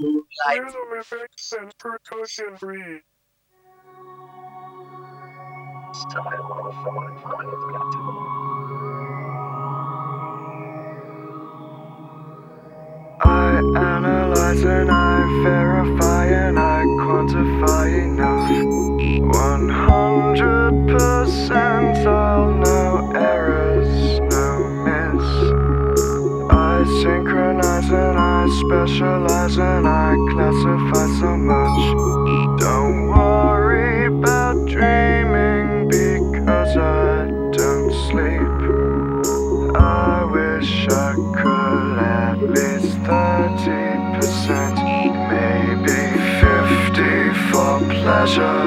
Moonlight. Rhythmic and percussion free. I analyze specialize and I classify so much. Don't worry about dreaming because I don't sleep. I wish I could at least 30%, maybe 50 for pleasure,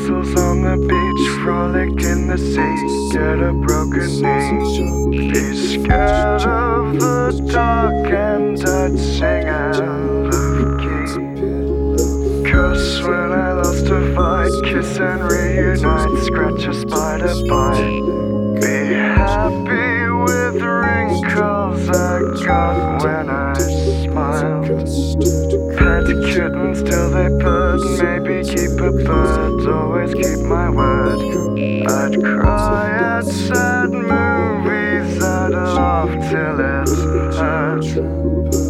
castles on the beach, frolic in the sea, get a broken knee. Be scared of the dark and I'd sing out of key. Curse when I lost a fight, kiss and reunite, scratch a spider bite. Be happy with wrinkles I got when I smiled. Pet kittens till they purred, maybe keep a bird, always keep my word. I'd cry at sad movies, I'd laugh till it hurt.